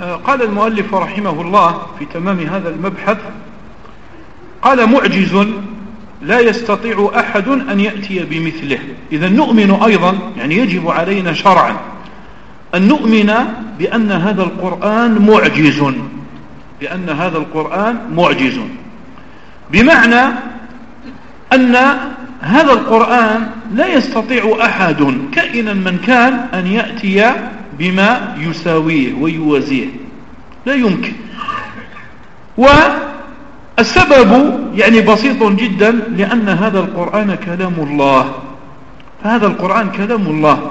قال المؤلف رحمه الله في تمام هذا المبحث قال معجز لا يستطيع أحد أن يأتي بمثله. إذا نؤمن أيضا يعني يجب علينا شرعا أن نؤمن بأن هذا القرآن معجز بأن هذا القرآن معجز. بمعنى أن هذا القرآن لا يستطيع أحد كائنا من كان أن يأتي بما يساويه ويوازيه. لا يمكن. والسبب يعني بسيط جدا لأن هذا القرآن كلام الله. فهذا القرآن كلام الله.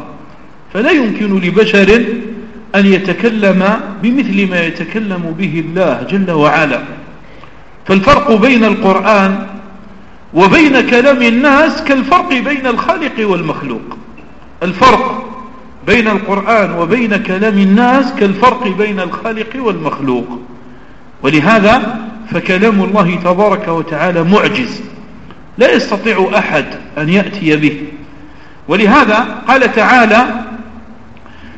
فلا يمكن لبشر أن يتكلم بمثل ما يتكلم به الله جل وعلا. فالفرق بين القرآن وبين كلام الناس كالفرق بين الخالق والمخلوق. الفرق بين القرآن وبين كلام الناس كالفرق بين الخالق والمخلوق. ولهذا فكلام الله تبارك وتعالى معجز. لا يستطيع أحد أن يأتي به. ولهذا قال تعالى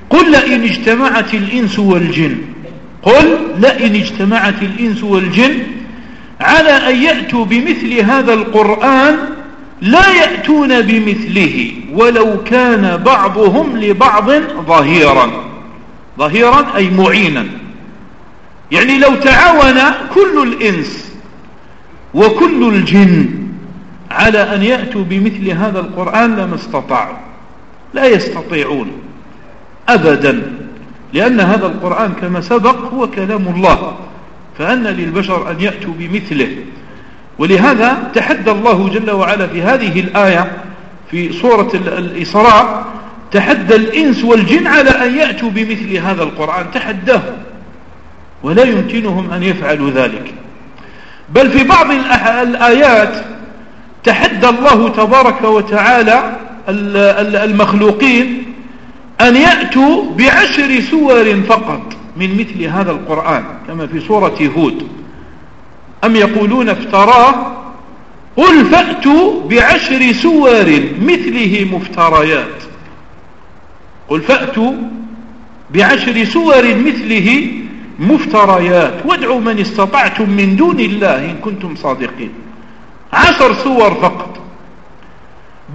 قل لئن اجتمعت الإنس والجن. قل لئن اجتمعت الإنس والجن على أن يأتوا بمثل هذا القرآن لا يأتون بمثله ولو كان بعضهم لبعض ظهيرا. ظهيرا أي معينا. يعني لو تعاون كل الإنس وكل الجن على أن يأتوا بمثل هذا القرآن لما استطاعوا. لا يستطيعون أبدا لأن هذا القرآن كما سبق هو كلام الله. فأن للبشر أن يأتوا بمثله. ولهذا تحدى الله جل وعلا في هذه الآية في سورة الإسراء تحدى الإنس والجن على أن يأتوا بمثل هذا القرآن. تحداه. ولا يمكنهم أن يفعلوا ذلك. بل في بعض الآيات تحدى الله تبارك وتعالى المخلوقين أن يأتوا بعشر سور فقط من مثل هذا القرآن كما في سورة هود. أم يقولون افتراه؟ قل فأتوا بعشر سور مثله مفتريات. قل فأتوا بعشر سور مثله مفتريات. وادعوا من استطعتم من دون الله إن كنتم صادقين. عشر سور فقط.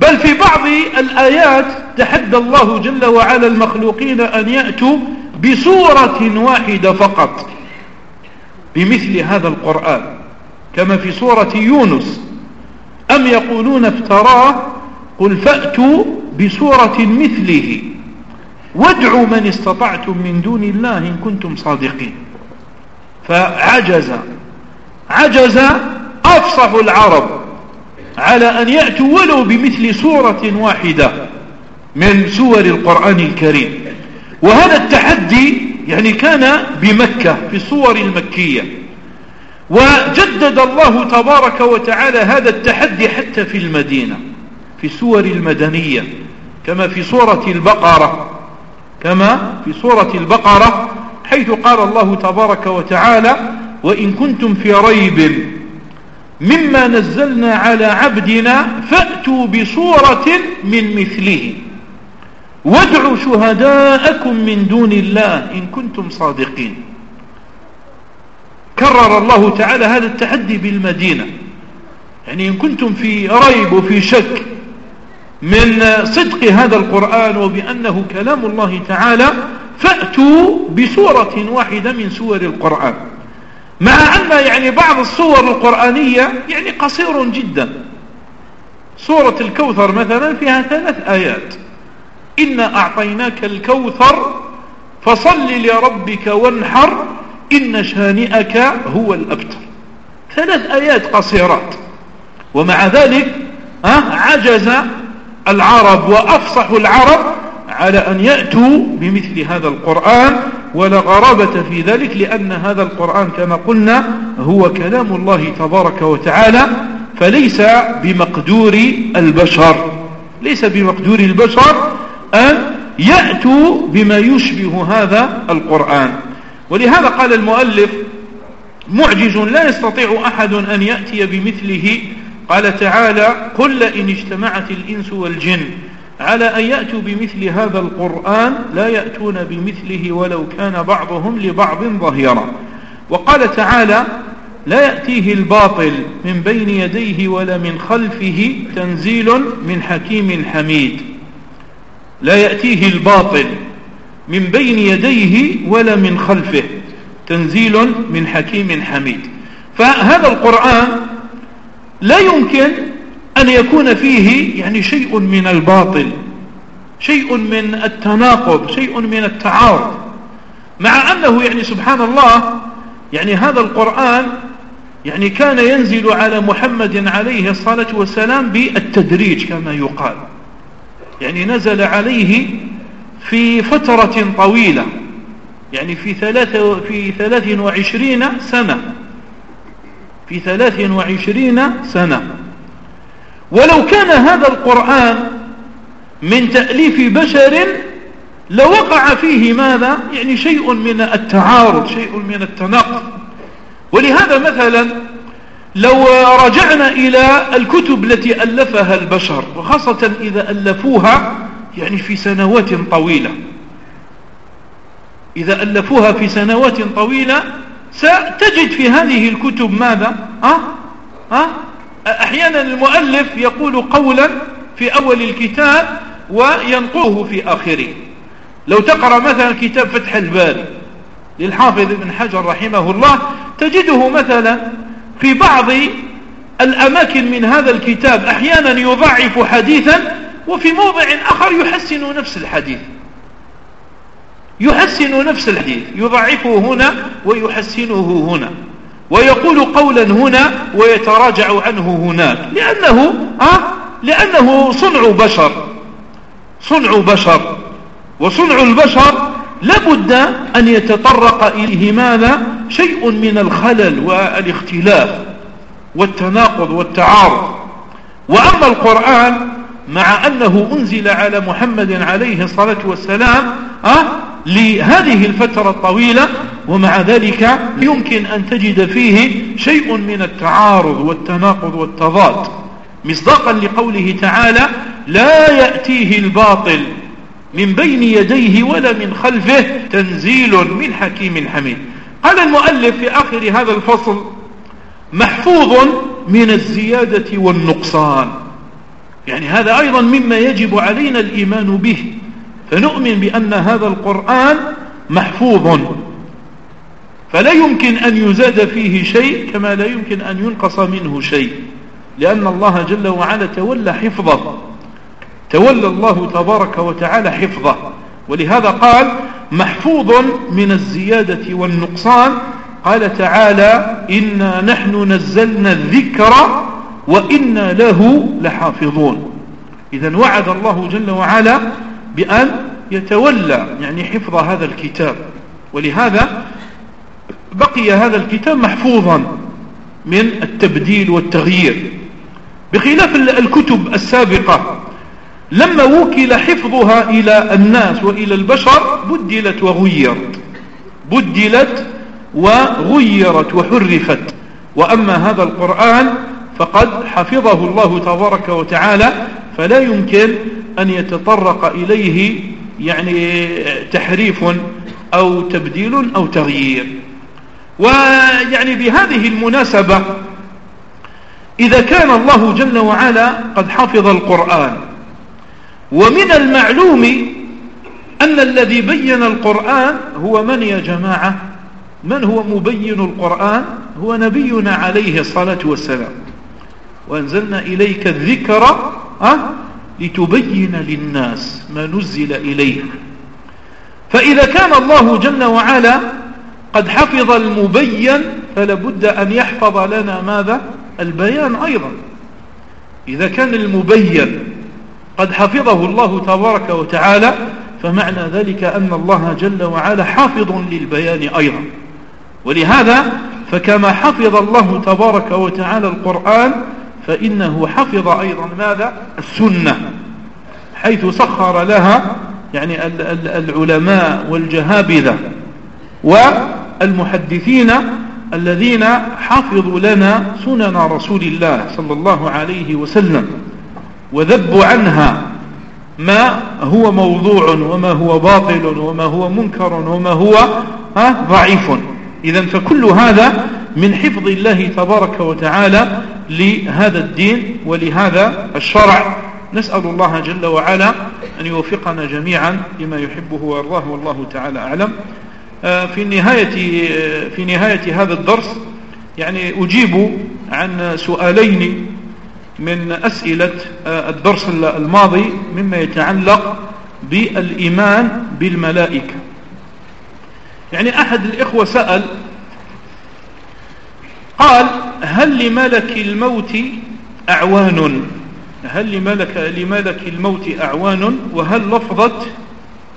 بل في بعض الآيات تحدى الله جل وعلا المخلوقين أن يأتوا بصورة واحدة فقط بمثل هذا القرآن. كما في سورة يونس. أم يقولون افتراه؟ قل فأتوا بسورة مثله. وادعوا من استطعتم من دون الله إن كنتم صادقين. فعجز عجز أفصح العرب على أن يأتوا ولو بمثل سورة واحدة من سور القرآن الكريم. وهذا التحدي يعني كان بمكة في الصور المكية. وجدد الله تبارك وتعالى هذا التحدي حتى في المدينة في السور المدنية كما في سورة البقرة كما في سورة البقرة حيث قال الله تبارك وتعالى وإن كنتم في ريب مما نزلنا على عبدنا فأتوا بصورة من مثله. وادعوا شهداءكم من دون الله إن كنتم صادقين. كرر الله تعالى هذا التحدي بالمدينة. يعني إن كنتم في ريب وفي شك من صدق هذا القرآن وبأنه كلام الله تعالى فأتوا بسورة واحدة من سور القرآن. مع أن يعني بعض الصور القرآنية يعني قصير جدا. سورة الكوثر مثلا فيها ثلاث آيات. إنا أعطيناك الكوثر فصل لربك وانحر إن شانئك هو الأبتر. ثلاث آيات قصيرات. ومع ذلك عجز العرب وأفصح العرب على أن يأتوا بمثل هذا القرآن ولا غرابة في ذلك لأن هذا القرآن كما قلنا هو كلام الله تبارك وتعالى فليس بمقدور البشر. ليس بمقدور البشر أن يأتوا بما يشبه هذا القرآن. ولهذا قال المؤلف معجز لا يستطيع أحد أن يأتي بمثله. قال تعالى قل لئن اجتمعت الإنس والجن على أن يأتوا بمثل هذا القرآن لا يأتون بمثله ولو كان بعضهم لبعض ظهيرا. وقال تعالى لا يأتيه الباطل من بين يديه ولا من خلفه تنزيل من حكيم حميد. لا يأتيه الباطل من بين يديه ولا من خلفه. تنزيل من حكيم حميد. فهذا القرآن لا يمكن أن يكون فيه يعني شيء من الباطل شيء من التناقض شيء من التعارض. مع أنه يعني سبحان الله يعني هذا القرآن يعني كان ينزل على محمد عليه الصلاة والسلام بالتدريج كما يقال. يعني نزل عليه في فترة طويلة يعني في ثلاثة في ثلاث وعشرين سنة. في ثلاث وعشرين سنة. ولو كان هذا القرآن من تأليف بشر لوقع فيه ماذا؟ يعني شيء من التعارض شيء من التناقض. ولهذا مثلا لو رجعنا إلى الكتب التي ألفها البشر وخاصة إذا ألفوها يعني في سنوات طويلة إذا ألفوها في سنوات طويلة ستجد في هذه الكتب ماذا أه؟ أه؟ أحيانا المؤلف يقول قولا في أول الكتاب وينقوه في آخره لو تقرأ مثلا كتاب فتح الباري للحافظ ابن حجر رحمه الله تجده مثلا في بعض الأماكن من هذا الكتاب أحيانا يضعف حديثا وفي موضع آخر يحسن نفس الحديث. يحسن نفس الحديث. يضعفه هنا ويحسنه هنا. ويقول قولا هنا ويتراجع عنه هناك لأنه, آه لأنه صنع بشر. صنع بشر. وصنع البشر لابد أن يتطرق إليه ماذا؟ شيء من الخلل والاختلاف والتناقض والتعارض. وأما القرآن مع أنه أنزل على محمد عليه الصلاة والسلام أه لهذه الفترة الطويلة ومع ذلك يمكن أن تجد فيه شيء من التعارض والتناقض والتضاد. مصداقا لقوله تعالى لا يأتيه الباطل من بين يديه ولا من خلفه تنزيل من حكيم حميد. قال المؤلف في آخر هذا الفصل محفوظ من الزيادة والنقصان. يعني هذا أيضا مما يجب علينا الإيمان به. فنؤمن بأن هذا القرآن محفوظ. فلا يمكن أن يزاد فيه شيء كما لا يمكن أن ينقص منه شيء. لأن الله جل وعلا تولى حفظه. تولى الله تبارك وتعالى حفظه. ولهذا قال محفوظ من الزيادة والنقصان قال تعالى إنا نحن نزلنا الذكر وإنا له لحافظون. إذا وعد الله جل وعلا بأن يتولى يعني حفظ هذا الكتاب. ولهذا بقي هذا الكتاب محفوظا من التبديل والتغيير. بخلاف الكتب السابقة لما وكل حفظها إلى الناس وإلى البشر بدلت وغيرت. بدلت وغيرت وحرفت. وأما هذا القرآن فقد حفظه الله تبارك وتعالى فلا يمكن أن يتطرق إليه يعني تحريف أو تبديل أو تغيير. ويعني بهذه المناسبة إذا كان الله جل وعلا قد حفظ القرآن ومن المعلوم أن الذي بين القرآن هو من يا جماعة؟ من هو مبين القرآن؟ هو نبينا عليه الصلاة والسلام. وأنزلنا إليك الذكر أه؟ لتبين للناس ما نزل إليه فإذا كان الله جل وعلا قد حفظ المبين فلابد أن يحفظ لنا ماذا؟ البيان أيضا. إذا كان المبين قد حفظه الله تبارك وتعالى فمعنى ذلك أن الله جل وعلا حافظ للبيان أيضا. ولهذا فكما حفظ الله تبارك وتعالى القرآن فإنه حفظ أيضا ماذا؟ السنة حيث سخر لها يعني العلماء والجهابذة والمحدثين الذين حفظوا لنا سنن رسول الله صلى الله عليه وسلم وذبوا عنها ما هو موضوع وما هو باطل وما هو منكر وما هو ضعيف. إذا فكل هذا من حفظ الله تبارك وتعالى لهذا الدين ولهذا الشرع. نسأل الله جل وعلا أن يوفقنا جميعا لما يحبه ويرضاه والله تعالى أعلم. آه، في نهاية في نهاية هذا الدرس يعني أجيب عن سؤالين من أسئلة آه، الدرس الماضي مما يتعلق بالإيمان بالملائكة. يعني أحد الإخوة سأل قال هل لملك الموت أعوان؟ هل لملك, لملك الموت أعوان؟ وهل لفظة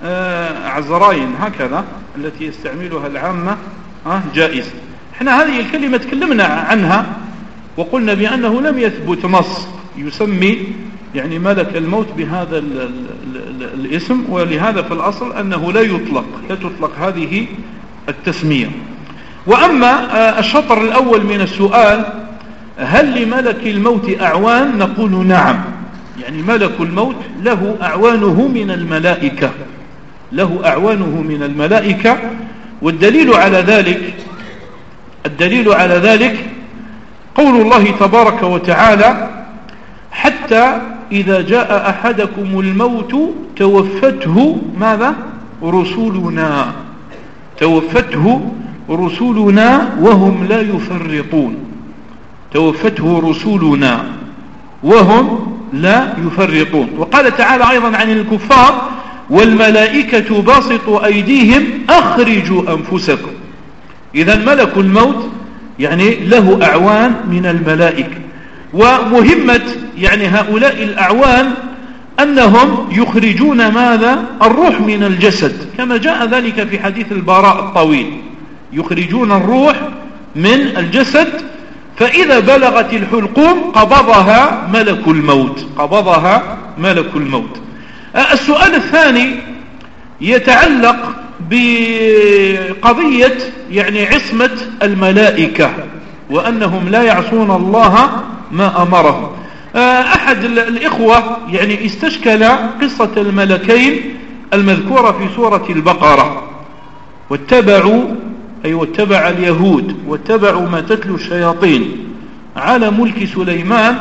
آه، عزراين هكذا التي يستعملها العامة آه، جائزة إحنا هذه الكلمة تكلمنا عنها وقلنا بأنه لم يثبت نص يسمي يعني ملك الموت بهذا ال ال ال الاسم ولهذا في الأصل أنه لا يطلق لا تطلق هذه التسمية. وأما آه، الشطر الأول من السؤال هل لملك الموت أعوان؟ نقول نعم. يعني ملك الموت له أعوانه من الملائكة. له أعوانه من الملائكة. والدليل على ذلك الدليل على ذلك قول الله تبارك وتعالى حتى إذا جاء أحدكم الموت توفته ماذا؟ رسولنا. توفته رسولنا وهم لا يفرطون. توفته رسولنا وهم لا يفرطون. وقال تعالى أيضا عن الكفار والملائكة باسطوا أيديهم أخرجوا أنفسكم. إذا ملك الموت يعني له أعوان من الملائكة. ومهمة يعني هؤلاء الأعوان أنهم يخرجون ماذا؟ الروح من الجسد. كما جاء ذلك في حديث البراء الطويل. يخرجون الروح من الجسد فإذا بلغت الحلقوم قبضها ملك الموت قبضها ملك الموت. السؤال الثاني يتعلق بقضية يعني عصمة الملائكة وأنهم لا يعصون الله ما أمرهم. أحد الإخوة يعني استشكل قصة الملكين المذكورة في سورة البقرة واتبعوا أي واتبع اليهود واتبعوا ما تتلو الشياطين على ملك سليمان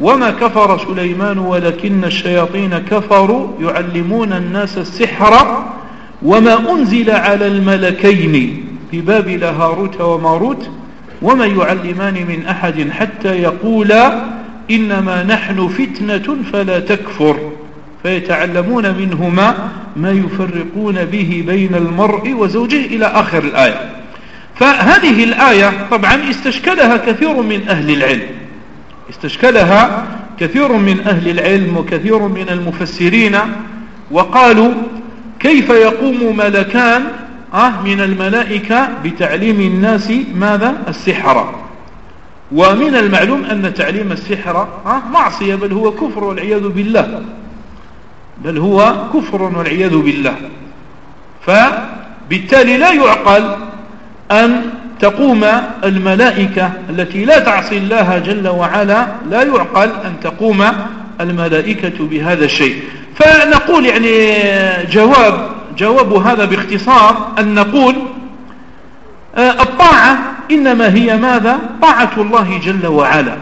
وما كفر سليمان ولكن الشياطين كفروا يعلمون الناس السحر وما أنزل على الملكين في بابل هاروت وماروت وما يعلمان من أحد حتى يقولا إنما نحن فتنة فلا تكفر. فيتعلمون منهما ما يفرقون به بين المرء وزوجه إلى آخر الآية. فهذه الآية طبعا استشكلها كثير من أهل العلم. استشكلها كثير من أهل العلم وكثير من المفسرين وقالوا كيف يقوم ملكان آه، من الملائكة بتعليم الناس ماذا؟ السحر. ومن المعلوم أن تعليم السحر آه، معصية بل هو كفر والعياذ بالله. بل هو كفر والعياذ بالله. فبالتالي لا يعقل أن تقوم الملائكة التي لا تعصي الله جل وعلا لا يعقل أن تقوم الملائكة بهذا الشيء. فنقول يعني جواب جواب هذا باختصار أن نقول آه، الطاعة إنما هي ماذا؟ طاعة الله جل وعلا.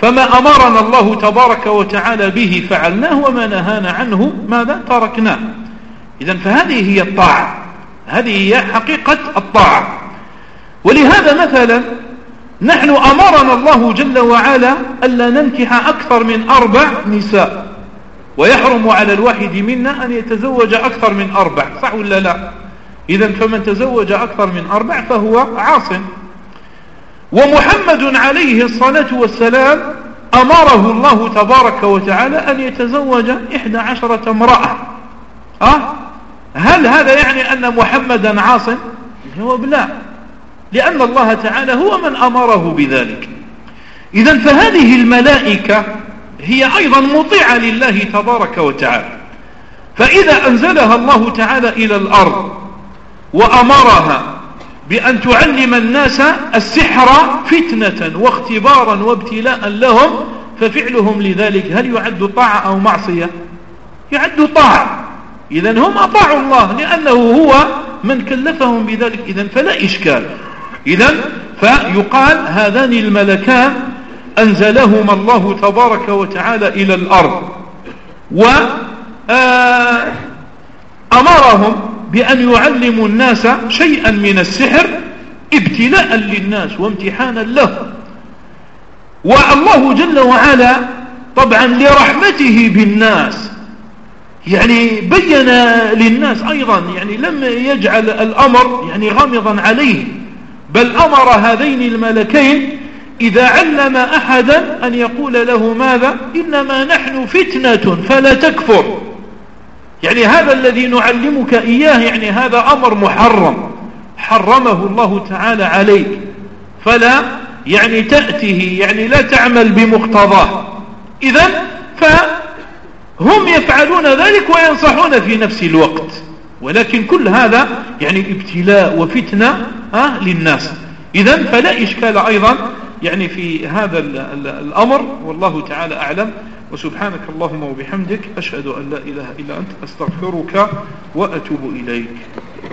فما أمرنا الله تبارك وتعالى به فعلناه وما نهانا عنه ماذا؟ تركناه. إذا فهذه هي الطاعة. هذه هي حقيقة الطاعة. ولهذا مثلا نحن أمرنا الله جل وعلا ألا ننكح أكثر من أربع نساء ويحرم على الواحد منا أن يتزوج أكثر من أربع صح ولا لا؟ إذا فمن تزوج أكثر من أربع فهو عاص. ومحمد عليه الصلاة والسلام أمره الله تبارك وتعالى أن يتزوج إحدى عشرة امرأة. أه؟ هل هذا يعني أن محمدا عاص الجواب لا. لأن الله تعالى هو من أمره بذلك. إذا فهذه الملائكة هي أيضا مطيعة لله تبارك وتعالى. فإذا أنزلها الله تعالى إلى الأرض وأمرها بأن تعلم الناس السحر فتنة واختبارا وابتلاء لهم ففعلهم لذلك. هل يعد طاعة أو معصية؟ يعد طاعة. إذا هم أطاعوا الله لأنه هو من كلفهم بذلك. إذا فلا إشكال. إذا فيقال هذان الملكان أنزلهما الله تبارك وتعالى إلى الأرض وأمرهم بأن يعلموا الناس شيئا من السحر ابتلاء للناس وامتحانا له. والله جل وعلا طبعا لرحمته بالناس. يعني بين للناس أيضا يعني لم يجعل الأمر يعني غامضا عليه. بل أمر هذين الملكين إذا علم أحدا أن يقول له ماذا؟ إنما نحن فتنة فلا تكفر. يعني هذا الذي نعلمك إياه يعني هذا أمر محرم. حرمه الله تعالى عليك. فلا يعني تأته يعني لا تعمل بمقتضاه. إذا فهم يفعلون ذلك وينصحون في نفس الوقت. ولكن كل هذا يعني ابتلاء وفتنة آه للناس. إذا فلا إشكال أيضا يعني في هذا الأمر. والله تعالى أعلم. وسبحانك اللهم وبحمدك أشهد أن لا إله إلا أنت أستغفرك وأتوب إليك.